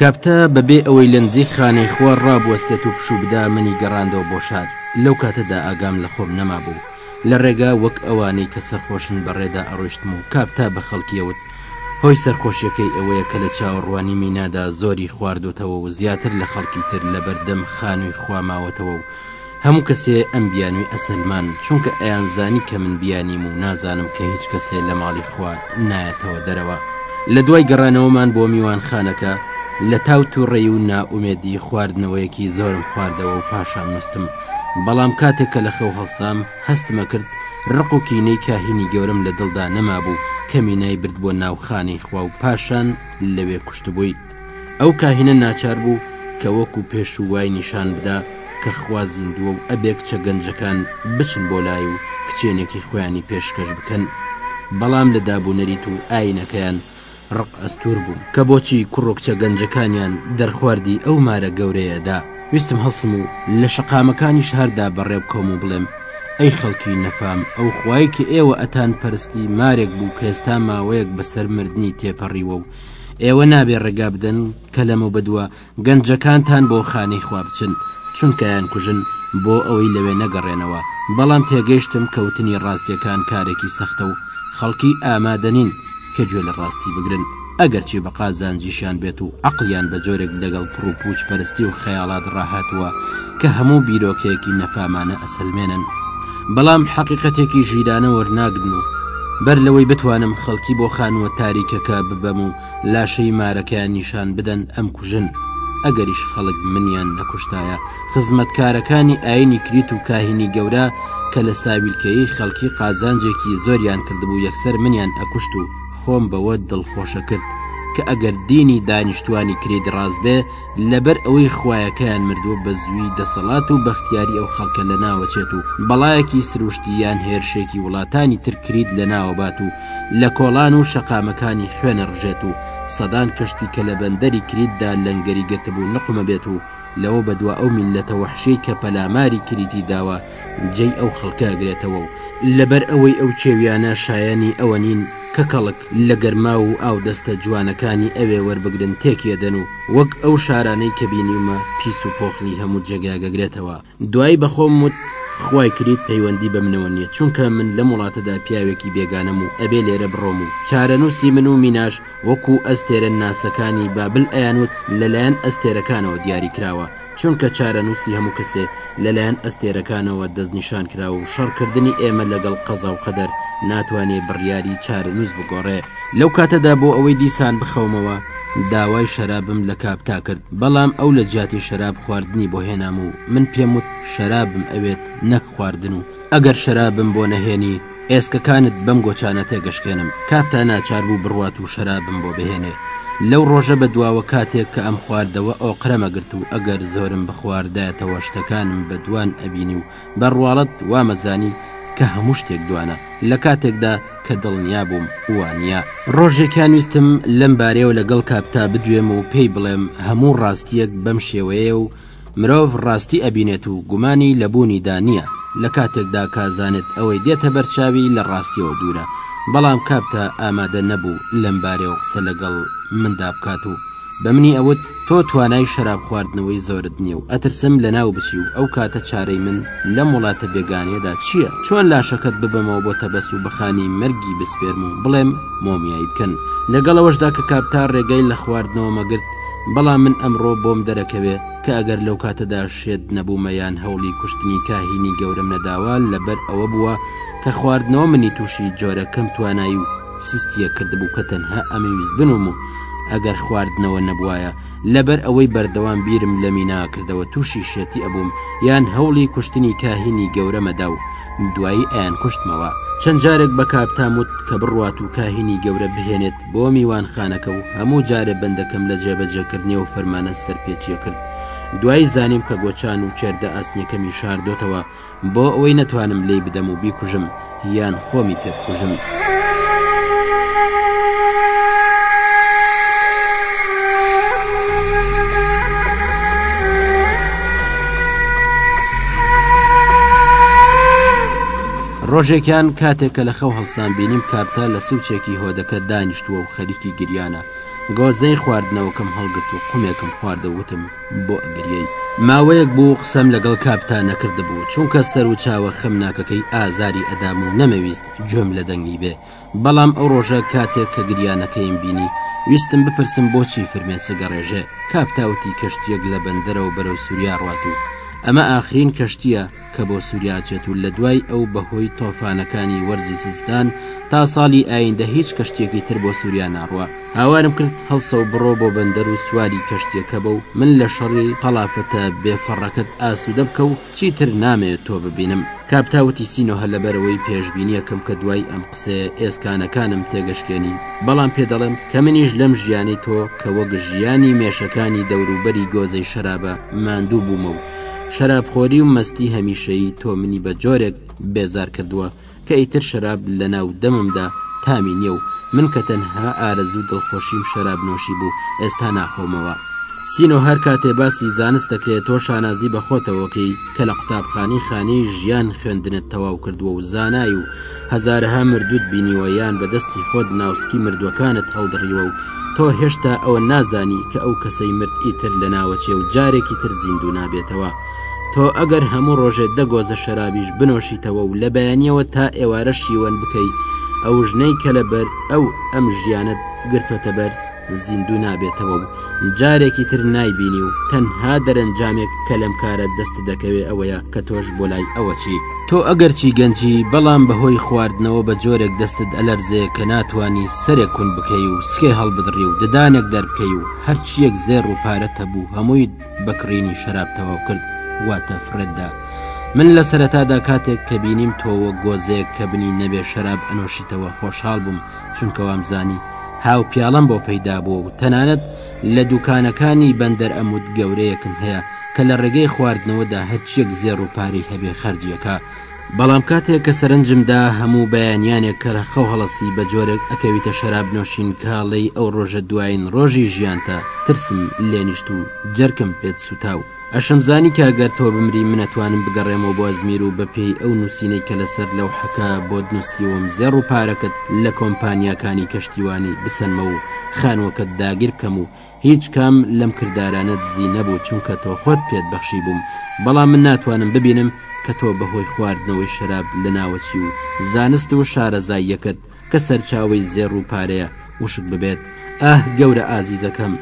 کاپتا بە بێ ئەوەی لەنزیک خانەی خوار ڕابوەستێت و پشوو بدا منی گەڕاندەوە بۆ شار، لەو کاتەدا ئاگام لە خۆم نەمابوو، لە ڕێگا وەک ئەوانەی کە سەرخۆشن بە ڕێدا ئەڕۆیشتم و کاپتا بە خەڵکی ئەوت، هۆی سەرخۆشیەکەی ئەوەیە کە لە چاوەڕوانی مینادا زۆری خواردۆتەوە و زیاتر لە خەڵکی تر لەبەردەم خانووی خوا ماوەتەوە و هەموو کەسێ ئەم بیانوی ئەسەلمان چونکە ئەیان زانی کە من بیانیم و نازانم کە هیچ کەسێ لە ماڵی خوا نایەتەوە دەرەوە لە دوای گەڕانەوەمان بۆ میوانخانەکە لە تاو توڕەی و نائومێدی خواردنەوەیەکی زۆرم خواردەوە و پاشان نوستم بەڵام کاتێک کە لە خەو هەڵسام هەستمە کرد ڕق و کینەی کاهینی گەورەم لە دڵدا نەمابوو کەمینای برد بۆ ناو خانەی خوا و پاشان لەوێ کوشتبووی. ئەو کاهینە ناچار بوو کە وەکو پێشوو وای نیشان بدا کە خوا زیندووە و ئەبێ کچە گەنجەکان بچن بۆ لای و کچێنێکی خۆیانی پێشکەش بکەن، بەڵام لە داب و نەریت و ئایینەکەیان ڕق ئەستوور بووم. کە بۆچی کوڕ و کچە گەنجەکانیان دەرخواردی ئەو مارە گەورەیە دا، ویستم هەڵسم و لە شەقامەکانی شاردا بەڕێ بکەوم و بڵێم، ئەی خەڵکی نەفام، ئەو خوای کە ئێوە ئەتانپەرستی مارێک بوو کە ئێستا ماوەیەک بەسەر مردنی تێپەڕیوە و ئێوە نابێ ڕێگا بدەن کە لەمە بەدوا گەنجەکانتان بۆ خانەی خوا بچن چونکەیان کوژن بۆ ئەوەی لەوێ نەگەڕێنەوە بەڵام تێگەیشتم کەوتنی ڕاستیەکان کارێکی سەختە و خەڵکی ئامادەنین کە گوێ لە ڕاستی بگرن ئەگەرچی بە قازانجیشیان بێت و عەقڵیان بە جۆرێک لەگەڵ پڕ و پوچ پەرستی و خەیاڵات ڕاهاتووە کە هەموو بیرۆکەیەکی نەفامانە ئەسەلمێنن. بەڵام حەقیقەتێکی ژیرانە وەرناگرن و بەر لەوەی بتوانم خەڵکی بۆ خانووە تاریکەکە ببەم و لاشەی مارەکەیان نیشان بدەن ئەم کوژن ئەگەریش خەڵک منیان نەکوشتایە خزمەتکارەکانی ئاینی کریت و کاهینی گەورە کە لە ساویلکەی خەڵکی قازانجێکی زۆریان کردبوو یەکسەر منیان ئەکوشت و خۆم بەوە دڵخۆشە کرد کە ئەگەر دینی دانیشتوانی کرید ڕاست بێ لەبەر ئەوەی خوایەکەیان مردووە بە زووی دەسەڵات و بەختیاری ئەو خەڵکە لە ناوەچێت و بەڵایەکی سروشتی یان هێرشێکی وڵاتانی تر کریت لە ناوەبات و لە کۆڵان و شەقامەکانی خوێنە ڕژێت و سەدان کەشتی کە لە بەندەری کریتدا لەنگەری گرتبوو نقومە بێت و لەوە بەدوا ئەو میللەتە وەحشیەی کە پەلاماری کریتی داوە جێی ئەو خەڵکە ئەگرێتەوە و لەبەر ئەوەی ئەو کێویانە شایەنی ئەوە نین کە کەڵک لە گەرماو و ئاودەستە جوانەکانی ئەوێ وەربگرن تێکیەدەن و وەک ئەو شارانەی کە بینیومە پیس و پۆخلی هەموو جێگا گەگرێتەوە دوایی بە خۆم وت خوای کریت پەیوەندی بە منەوە نیە چونکە من لەم وڵاتەدا پیاوێکی بێگانەم و ئەبێ لێرە بڕۆم و چارەنوسی من و میناش وەکو ئەستێرە ناسەکانی بابل ئەیانوت لەلایەن ئەستێرەکانەوە دیاری کراوە چونکە چارەنووسی هەموو کەسێ لەلایەن ئەستێرەکانەوە دەستنیشان کراوە و شەڕکردنی ئێمە لەگەڵ قەزا و قەدەر ناتوانێ بڕیاری چارەنووس بگۆڕێ. لەو کاتەدا بۆ ئەوەی دیسان بخەومەوە داوای شەرابم لە کاپتا کرد، بەڵام ئەو لە جیاتی شەراب خواردنی بۆ هێنام و من پێم وت شەرابم ئەوێت نەک خواردن و ئەگەر شەرابم بۆ نەهێنی، ئێسکەکانت بەم گۆچانە تێگەشکێنم کاپتا ناچار بوو بڕوات و شەرابم بۆ بهێنێ لەو ڕۆژە بە دواوە کاتێک کە ئەم خواردەوە ئۆقرەم ئەگرت و ئەگەر زۆرم بخواردایەتەوە شتەکانم بە دوان ئەبینی و بە ڕواڵەت وامەزانی کە هەموو شتێک دوانە لە کاتێکدا کە دڵنیا بووم وانیە. ڕۆژێکیان ویستم لەم بارەیەوە لەگەڵ کاپتا بدوێم و پێی بڵێم هەموو ڕاستیەک بەم شێوەیەیە و مرۆڤ ڕاستی ئەبینێت و گومانی لە بوونیدا نییە لە کاتێکدا کە زانێت ئەوەی دێتە بەر چاوی لە ڕاستیەوە دوورە، بەڵام کاپتا ئامادە نەبوو لەم بارەیەوە قسە لەگەڵ مندا بکات و بە منی ئەوت تۆ توانای شەراب خواردنەوەی زۆرت نییە و ئەترسم لەناو بچی و ئەو کاتە چارەی من لەم وڵاتە بێگانەیەدا چییە چۆن لاشەکەت ببەمەوە بۆ تەبەس و بە خانی مەرگی بسپێرم و بڵێم مۆمیای بکەن لەگەڵ ئەوەشدا کە کاپتا ڕێگای لە خواردنەوە مەگرت بەڵام من ئەمڕۆ بۆم دەرەکەوێ کە ئەگەر لەو کاتەدا شێت نەبوومە یان هەوڵی کوشتنی کاهینی گەورەم نەداوە لەبەر ئەوە بووە کە خواردنەوە منی تووشی جۆرە کەم توانایی و سستیە کردبوو کە تەنها ئەمەویست بنووم و ئەگەر خواردنەوە نەبوایە لەبەر ئەوەی بەردەوام بیرم لەمی ناکردەوە تووشی شێتی ئەبووم یان هەوڵی کوشتنی کاهینی گەورەمەدا و دوایی ئەیان کوشتمەوە چەند جارێک بە کاپتام وت کە بڕوات و کاهینی گەورە بهێنێت بۆ میوانخانەکە و هەموو جارێ بەندەکەم لە جێبەجێکردنی و فەرمانە سەرپێچیە کرد دوای زانیم کە گۆچان و کێردە ئاسنیەکەمی شاردۆتەوە بۆ ئەوەی نەتوانم لی بدەم و بیکوژم یان خۆمی پێ بکوژم. ڕۆژێکیان کاتێک کە لە خەو هەڵسام بینیم کارتە لە سوچێکی هۆدەکە دانیشتووە و خەریکی گریانە گۆزەی خواردنەوەکەم هەڵگرت و قومێکم خواردە وتم بۆ ئەگریەی ماوەیەک بوو قسەم لەگەڵ کاپتا نەکردبوو چونکە سەر و چاوە خەمناکەکەی ئازاری ئەدام و نەمەویست گوێم لە دەنگی بێ بەڵام ئەو ڕۆژە کاتێک کە گریانەکەیم بینی ویستم بپرسم بۆچی فرمێسک گەڕێژێ کاپتاوتی کەشتیەک لە بەندەرەوە بەرەو سوریا ڕوات و ئەمە ئاخرین کەشتیە کە بۆ سوریا ئەچێت و لە دوای ئەو بەهۆی تۆفانەکانی وەرزی زستان تا ساڵی ئایندە هیچ کەشتێکی تر بۆ سوریا ناڕوا هاوارم کرد هەڵسە و بڕۆ بۆ بەندەر و سواری کەشتیەکە بە و من لە شەڕی قەڵافەتە بێفەڕەکەت ئاسوودە بکە و چیتر نامەیە تۆ ببینم کاپتا وتی سینۆهە لەبەرەوەی پێشبینیەکەم کە دوای ئەم قسەیە ئێسکانەکانم تێگەشکێنی بەڵام پێ دەڵێم کە منیش لەم ژیانەی تۆ کە وەک ژیانی مێشەکانی دەوروبەری گۆزەی شەرابە ماندوو بوومە و شەرابخۆری و مەستی هەمیشەیی تۆ منی بە جۆرێک بێزار کردووە کە ئیتر شەراب لە ناو دەممدا تامی نییە و من کە تەنها ئارەزوو دڵخۆشیم شەراب نۆشی بوو ئێستا ناخۆمەوە. سینۆ هەر کاتێ باسی زانست دەکرێ تۆ شانازی بە خۆتەوەکەی کە لە قوتابخانەی خانەی ژیان خوێندنت تەواو کردووە و زانای و هەزارەها مردووت بینیوە یان بە دەستی خۆت ناوسکی مردووەکانت هەڵدڕیوە و تۆ هێشتا ئەوە نازانی کە ئەو کەسەی مرد ئیتر لە ناوەچێ و جارێکی تر زیندوو نابێتەوە تۆ ئەگەر هەموو ڕۆژێ دە گۆزە شەرابیش بنۆشیتەوە و لە بەیانیەوە تا ئێوارە شیوەن بکەی ئەوژنەی کە لە بەر ئەو ئەم ژیانەت گرتۆتە بەر زیندوو نابێتەوە و جارێکی تر نایبینی و تەنها دەرەنجامێک کە لەم کارە دەست دەکەوێ ئەوەیە کە تۆش بۆ لای ئەوە چی تۆ ئەگەر چی گەنجی بەڵام بەهۆی خواردنەوە بە جۆرێک دەستت ئەلەرزێ کە ناتانی سەرێک کون بکەی و سکێ هەڵبدڕی و ددانێک دەربکەی و هەرچیەک زێر و پارەت هەبوو هەمووی بە کڕینی شەراب تەواو کرد واتە فرێتدا من لە سەرەتادا کاتێک کە بینیم تۆوە گۆزەیەک کە بنی نەبێ شەراب ئەنۆشیتەوە خۆشحاڵ بووم و چونکە وامزانی هاو پیاڵم بۆ پەیدا بووە و تەنانەت لە دوکانەکانی بەندەر ئەمود گەورەیەکم هەیە کە لە ڕێگەی خواردنەوەدا هەرچیەک زێڕ و پارەی هەبێ خەرجیەکە بەڵام کاتێک کە سەرنجمدا هەموو بەیانیانێک کە لە خەو هەڵەسی بە جۆرێک ئەکەویتە شەراب نۆشین کاڵەی ئەو ڕۆژە دوایین ڕۆژی ژیانتە ترسم لێنیشت و جەرکم پێت سووتاو ئەشمزانی کە گەر تۆ بمری من ئەتوانم بگەڕێمەوە بۆ ئەزمیر و بە پێی ئەو نووسینەی کە لەسەر لەوحەکە بۆت نووسیوم زێڕ و پارەکەت لە کۆمپانیاکانی کەشتیوانی بسەنمەوە و خانووەکەت داگیر بکەم و هیچ کام لەم کردارانە دزی نەبوو چونکە تۆ خۆت پێت بەخشی بووم بەڵام من ناتوانم ببینم کە تۆ بەهۆی خواردنەوەی شەراب لە ناوەچی و زانست و شارەزاییەکەت کە سەرچاوەی زێڕ و پارەیە وشک ببێت ئاه گەورە ئازیزەکەم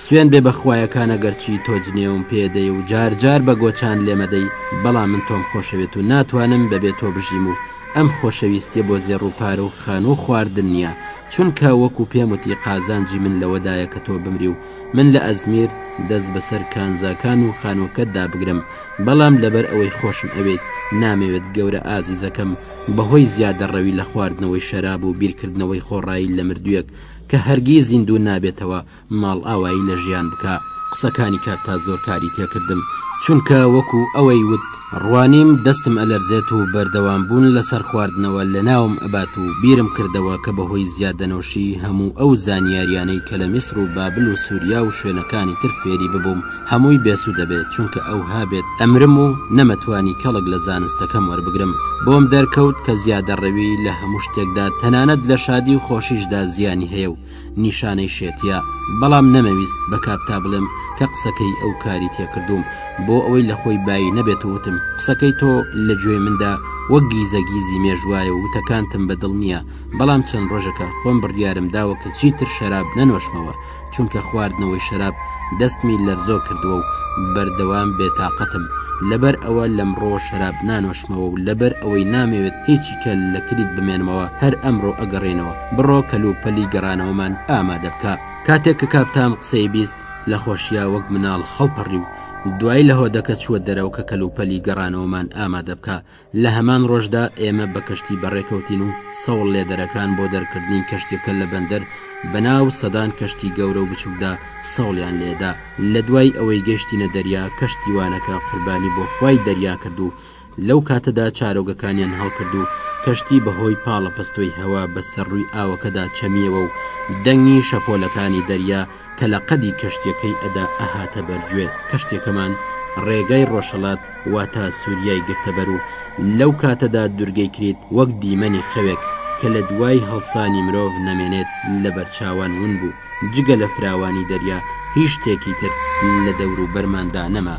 سوێن بێ بەخوایەکانە گەرچی تۆ جنێوم پێدەی و جار جار بە گۆچان لێمەدەی بەڵام من تۆم خۆشەوێت و ناتوانم بەبێ تۆ بژیم و ئەم خۆشەویستیە بۆ زێڕ و پارە و خانو و خواردن نیە چونکە وەکو پێم وتی قازانجی من لەوەدایە کە تۆ بمری و من لە ئەزمیر دەست بەسەر کانزاکان و خانوەکەتدا بگرم بەڵام لەبەر ئەوەی خۆشم ئەوێیت نامەوێت گەورە ئازیزەکەم بەهۆی زیادەڕەوی لە خواردنەوەی شەراب و بیرکردنەوەی خۆڕایی لە مردوویەک کە هەرگیز زیندوو نابێتەوە ماڵئاوایی لە ژیان بکە. قسەکانی کاکتا زۆر کاری تێکردم چونکە وەکو ئەوەی وت ڕوانیم دەستم ئەلەرزێت و بەردەوام بوون لەسەر خواردنەوە لەناوم ئەبات و بیرم کردەوە کە بەهۆی زیادەنۆشی هەموو ئەو زانیاریانەی کە لە میسر و بابل و سوریا و شوێنەکانی تر فێری ببووم هەمووی بێسوود دەبێت چونکە ئەوها بێت ئەمرم و نەمەتوانی کەڵک لە زانستەکەم وەربگرم بۆم دەرکەوت کە زیادەڕەوی لە هەموو شتێکدا تەنانەت لە شادی و خۆشیشدا زیانی هەیە و نیشانەی شێتیە بەڵام نەمەویست بە کاپتا بڵێم کە قسەکەی ئەو کاری تێکردووم بۆ ئەوەی لە خۆی بایی نەبێت و وتم قسەکەی تۆ لە گوێی مندا وەک گیزە گیزی مێژوایە و وتەکانتم بە دڵ نیە بەڵام چەند ڕۆژەکە خۆم بڕیارم داوە کە چیتر شەراب نەنۆشمەوە چونکە خواردنەوەی شەراب دەستمی لەرزۆ کردووە و بەردەوام بێتاقەتم لەبەر ئەوە لەمڕۆ شەراب نانۆشمەوە و لەبەر ئەوەی نامەوێت هیچی کە لە کلیت بمێنمەوە هەر ئەمڕۆ ئەگەڕێنەوە بڕۆ کەلوپەلی گەڕانەوەمان ئامادە بکە کاتێک کە کاپتام قسەی بیست لە خۆشیا وەک مناڵ هەڵپەڕی و دوای لە هۆدەکە چووە دەرەوە کە کەلوپەلی گەڕانەوەمان ئامادە بکە لە هەمان ڕۆژدا ئێمە بە کەشتی بەڕێکەوتین و سەوڵ لێدەرەکان بۆ دەرکردنی کەشتیەکە لە بەندەر بە ناو سەدان کەشتی گەورە و بچوکدا سەوڵیان لێدا لە دوای ئەوەی گەشتینە دەریا کەشتیوانەکە قوربانی بۆ خوای دەریا کرد و لەو کاتەدا چارۆگەکانیان هەڵکرد و کەشتی بە هۆی پاڵەپەستۆی هەوا بە سەر ڕووی ئاوەکەدا چەمیەوە و دەنگی شەپۆلەکانی دەریا تەلەقەدی کەشتیەکەی ئەدا ئەهاتە بەرگوێ کەشتیەکەمان ڕێگای ڕۆژهەڵات واتا سوریای گرتە بەر و لەو کاتەدا دورگەی کریت وەک دیمەنی خەوێک کە لە دوای هەڵسانی مرۆڤ نەمێنێت لە بەرچاوان ون بوو جگە لە فراوانی دەریا هیچ شتێکی تر لە دەورو بەرماندا نەما.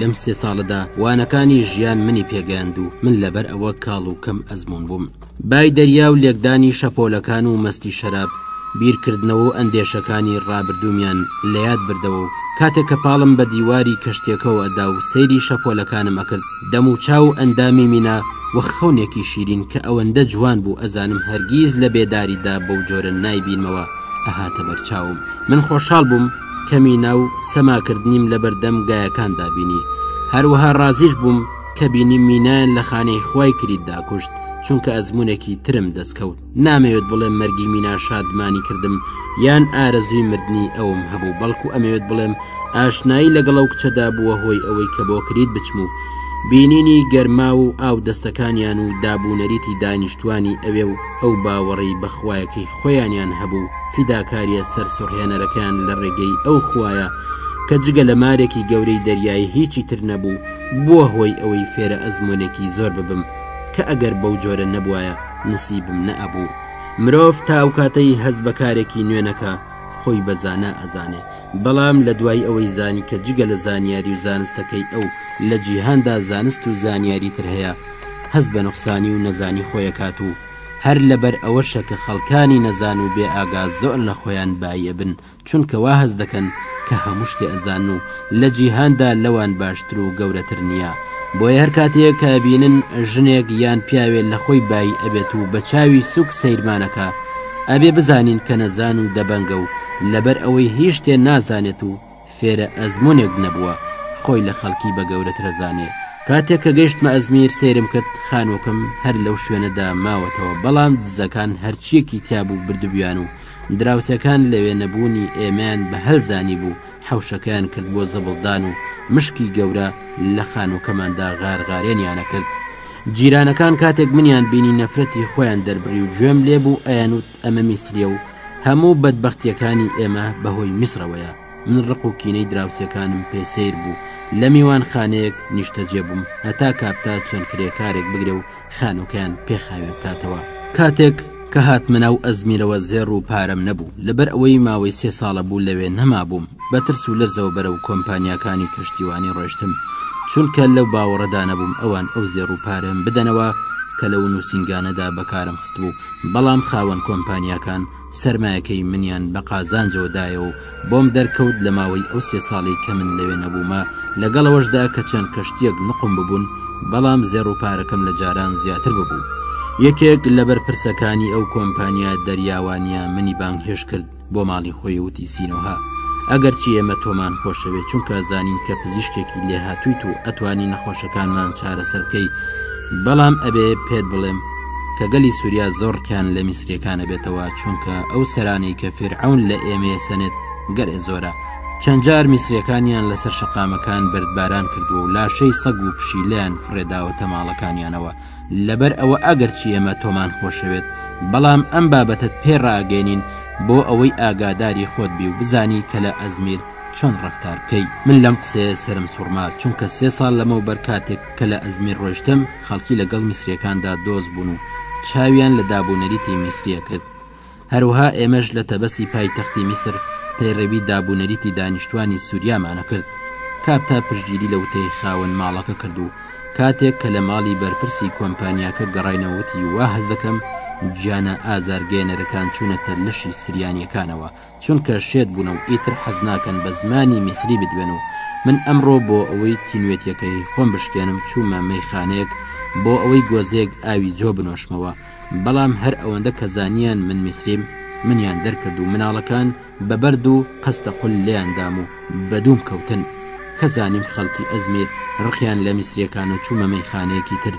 لەم سێ ساڵەدا وانەکانی ژیان منی پێگەیاند و من لەبەر ئەوە کاڵ و کەم ئەزموون بووم بای دەریا و لێکدانی شەپۆلەکان و مەستی شەراب بیرکردنەوە و ئەندێشەکانی ڕابردوومیان لە یاد بردەوە و کاتێک کە پاڵم بە دیواری کەشتیەکەوە ئەدا و سەیری شەپۆلەکانم ئەکرد دەم و چاو و ئەندامی مینا وەخ خەونێکی شیرین کە ئەوەندە جوان بوو ئەزانم هەرگیز لە بێداریدا بەو جۆرە نایبینمەوە ئەهاتە بەرچاوم من خۆشحاڵ بووم کەمی نا و سەماکردنیم لەبەردەم گایەکاندا بینی هەروەها ڕازیش بووم کە بینی مینایان لە خانەی خوای کریت داکوشت چونکە ئەزمونێکی ترم دەستکەوت نامەوێت بڵێم مەرگی مینا شادمانی کردم یان ئارەزوی مردنی ئەوم هەبوو بەڵکو ئەمەوێت بڵێم ئاشنایی لەگەڵ ئەو کچەدا بووە هۆی ئەوەی کە بۆ کریت بچم و بینینی گەرما و ئاو دەستەکانیان و دابوونەریتی دانیشتوانی ئەوێ و ئەو باوەڕی بەخوایەکەی خۆیانیان هەبوو فیداکاریە سەرسوڕهێنەرەکەیان لە ڕێگەی ئەو خویە کە جگە لە مارێکی گەورەی دەریایی هیچی تر نەبوو بووە هۆی ئەوەی فێرە ئەزمونێکی زۆر ببم کە ئەگەر بەو جۆرە نەبوایە نسیبم نەئەبوو مرۆڤ تاوکاتەی هەز بەکارێکی نوێنەکە خۆی بەزانە ئەزانێ بەڵام لە دوای ئەوەی زانی کە جگە لە زانیاری و زانستەکەی ئەو لە جیهاندا زانست و زانیاری تر هەیە هەز بە نقصانی و نەزانی خۆیەکات و هەر لەبەر ئەوەشە کە خەڵکانی نەزان و بێ ئاگا زۆر لە خۆیان بایی ئەبن چونکە وا هەست دەکەن کە هەموو شتێ ئەزانن و لە جیهاندا لەوان باشتر و گەورەتر نییە بۆیە هەر کاتێ کە ئەبینن ژنێک یان پیاوێ لە خۆی بایی ئەبێت و بە چاوی سوک سەیرمان ئەکا ئەبێ بزانین کە نەزان و دەبەنگە و لەبەر ئەوەی هیچ شتێ نازانێت و فێرە ئەزمونێک نەبووە خۆی لە خەڵکی بە گەورەترە زانێ کاتێک کە گەشتمە ئەزمیر سەیرم کرد خانوەکەم هەر لەو شوێنەدا ماوەتەوە بەڵام دزەکان هەرچیەکی تیابوو بردبویان و دراوسێکان لەوێ نەبوونی ئێمەیان بە هەل زانیبوو حەوشەکەیان کرد بۆ زبڵدان و مشکی گەورە لە خانوەکەماندا غارغارێنیانە کرد جیرانەکان کاتێک منیان بینی نەفرەتی خۆیان دەربڕی و گوێم لێبوو ئەیانوت ئەمە میسریە و هەموو بەدبەختیەکانی ئێمە بەهۆی میسرەوەیە من ڕق و کینەی دراوسێکانم پێ سەیر بوو لە میوانخانەیەک نیشتەجێ بووم هەتا کاپتا چەند کرێکارێک بگرێ و خانووکەیان پێ خاوێن بکاتەوە کاتێک کە هاتمە ناو ئەزمیرەوە زێڕ و پارەم نەبوو لەبەر ئەوەی ماوەی سێ ساڵە بوو لەوێ نەمابووم بە ترس و لەرزەوە بەرەو کۆمپانیاکانی کەشتیوانی ڕۆشتم چونکە لەو باوەڕەدا نەبووم ئەوان ئەو زێڕ و پارەم بدەنەوە کە لەو نووسینگانەدا بەکارم خستبوو بەڵام خاوەن کۆمپانیاکان سەرمایەکەی منیان بە قازانجەوە دایە و بۆم دەرکەوت لە ماوەی ئەو سێ ساڵەی کە من لەوێ نەبوومە لەگەڵ ئەوەشدا کە چەند کەشتییەک نوقم ببوون بەڵام زێڕ و پارەکەم لە جاران زیاتر ببوو. یەکێک لە بەرپرسەکانی ئەو کۆمپانیا دەریاوانییە منی بانگهێشت کرد، بۆ ماڵی خۆی وتی سینۆها ئەگەرچی ئێمە تۆمان خۆشەوێت چونکە زانین کە پزیشکێکی لێهاتوویت و ئەتوانی نەخۆشەکانمان چارەسەر بکەی بەڵام ئەبێ پێت بڵێم کە گەلی سووریا زۆرکیان لە میسرەکانە بێتەوە چونکە ئەو سەرانی کە فێرعون لە ئێمەیە سەنێت گەلێ زۆرە چەندجار میسرەکانیان لەسەر شەقامەکان بەردباران کردووە و لاشەی سەگ و پشیلیان فڕێداوەتە ماڵەکانیانەوە لەبەر ئەوە ئەگەرچی ئێمە تۆمان خۆشەوێت بەڵام ئەم بابەتت پێ ڕاگەێنین بۆ ئەوەی ئاگاداری خۆت بی و بزانی کە لە ئەزمیر چۆن ڕفتار بکەی من لەم قسەیە سرم سوڕما چونکە سێ ساڵ لەمە و بەرکاتێک کە لە ئەزمیر ڕۆشتم خەڵکی لەگەڵ میسرەکاندا دۆز بوون و چاویان لە دابوونەریتی میسریە کرد هەروها ئێمەش لە تەبەسی پای تەختی میسر پەیڕەوی دابونەریتی دانیشتوانی سووریامانەکرد کاپتا پشگیری لە وتەی خاوەن ماڵەکە کرد و کاتێک کە لە ماڵی بەرپرسی کۆمپانیاکە گەڕینەوەتی واهەزدەکەم گیانە ئازارگەێنەرەکان چوونەتە لەشی سریانیەکانەوە چونکە شێت بوونە و ئیتر حەز ناکەن بە زمانی میسری بدوێن و من ئەمڕۆ بۆ ئەوەی تینوێتیەکەی خۆم بشکێنم چوومە مەیخانەیەک بۆ ئەوەی گۆزێک ئاوی جۆ بنۆشمەوە بەڵام هەر ئەوەندە کە زانیان من میسریم منیان دەرکرد و مناڵەکان بە بەرد و قەستە قول لێیان دام و بە دووم کەوتن کە زانیم خەڵکی ئەزمیر ڕقیان لە میسریەکانە چوومە مەیخانەیەکی تر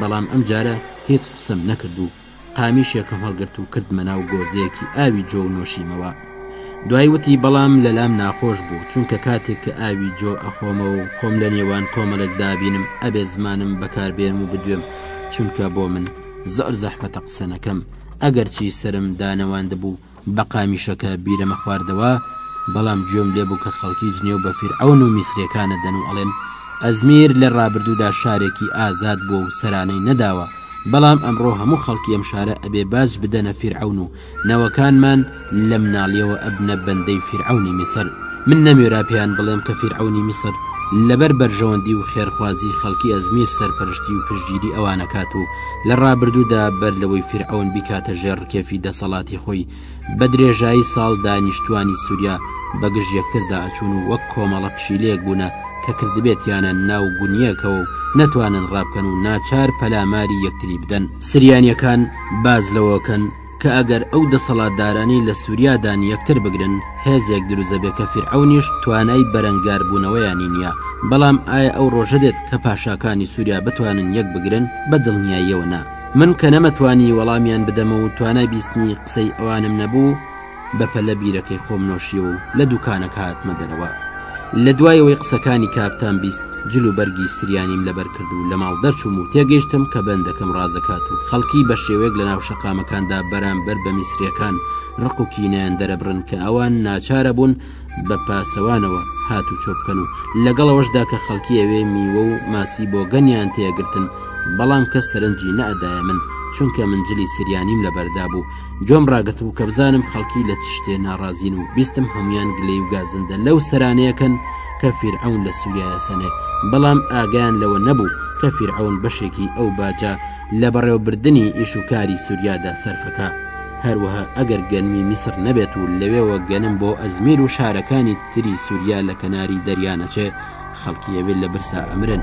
بەڵام ئەمجارە هیچ قسەم نەکرد و قامیشێکم هەڵگرت و کردمە ناو گۆزەیەکی ئاوی جۆ و نۆشیمەوە دوای وتی بەڵام لەلام ناخۆش بوو چونکە کاتێک کە ئاوی جۆ ئەخۆمەوە و خۆم لە نێوان کۆمەڵێک دابینم ئەبێ زمانم بەکاربێنم و بدوێم چونکە بۆ من زۆر زەحمەتە قسەنەکەم ئەگەرچی سرم دانەواندبوو بە قامیشەکە بیرەمە خواردەوە بەڵام گوێم لێبوو کە خەڵکی جنێو بە فیرعەون و میسرێکانە دەن و ئەڵێن ئەزمیر لە ڕابردوودا شارێکی ئازاد بووە و سەرانەی نەداوە بەڵام ئەمڕۆ هەموو خەڵکی ئەم شارە ئەبێ باج بدەنە فیرعەون و نەوەکانمان لە مناڵیەوە ئەبنە بەندەی فیرعەونی میسر من نەمێرا پێیان بڵێم کە فیرعەونی میسر لەبەر بەرژەوەندی و خێرخوازی خەڵکی ئەزمیر سەرپەرشتی و پشتگیری ئەوانەکات و لە ڕابردوودا بەر لەوەی فیرعەون بیکاتە ژێر ڕکێفی دەسەڵاتی خۆی بە درێژایی ساڵ دانیشتوانی سووریا بەگژ یەکتردا ئەچوون و وەک کۆمەڵە پشیلەیەک بوونە کە کردبێتیانە ناو گونیەکەوە و نەتوانن ڕابکەن و ناچار پەلاماری یەکتری بدەن سریانیەکان باس لەوەکەن کە ئەگەر ئەو دەسەڵاتدارانەی لە سوریادان یەکتر بگرن هێزێک دروزەبێ کە فیرعەونیش توانای بەرەنگار بوونەوەیانی نییە بەڵام ئایا ئەو ڕۆژە دێت کە پاشاکانی سوریا بتوانن یەک بگرن بە دڵنیاییەوە نا من کە نەمەتوانی وەڵامیان بدەمە و توانای بیستنی قسەی ئەوانم نەبوو بەپەلە بیرەکەی خۆم نۆشیەوە و لە دوکانەکە هاتمە دەرەوە. لە دوایەوەی قسەکانی کاپتان بیست جل و بەرگی سریانیم لەبەر کرد و لە ماڵ دەرچووم و تێگەیشتم کە بەندەکەم ڕازەکات و خەڵکی بە شێوەیەک لە ناو شەقامەکاندا بەرامبەر بە میسریەکان ڕق و کینەیان دەرەبڕن کە ئەوان ناچارەبوون بە پاسەوانەوە هاتوچۆ بکەن و لەگەڵ ئەوەشدا کە خەڵکی ئەوێ میوە و ماسی بۆگەنیان تێگرتن بەڵام کە سەرنجی نەدایە من چونکە من جلی سریانیم لەبەردا بوو جۆم ڕاگرت بوو کە بزانم خەڵکی لە چ شتێ ناڕازین و بیستم هەمویان گلەی و گازندە لەو سەرانەیەکەن کە فیرعون لە سووریایە سەنێ بەڵام ئاگیان لەوە نەبوو کە فیرعون بەشێکی ئەو باجە لە بەڕێوەبردنی ئیش و کاری سووریادا سەرفەکە هەروەها ئەگەر گەنمی میسر نەبێت و لەوێوە گەنم بۆ ئەزمیر و شارەکانی تری سووریا لە کەناری دەریانەچێ خەڵکی ئەوێ لە برسا ئەمرن.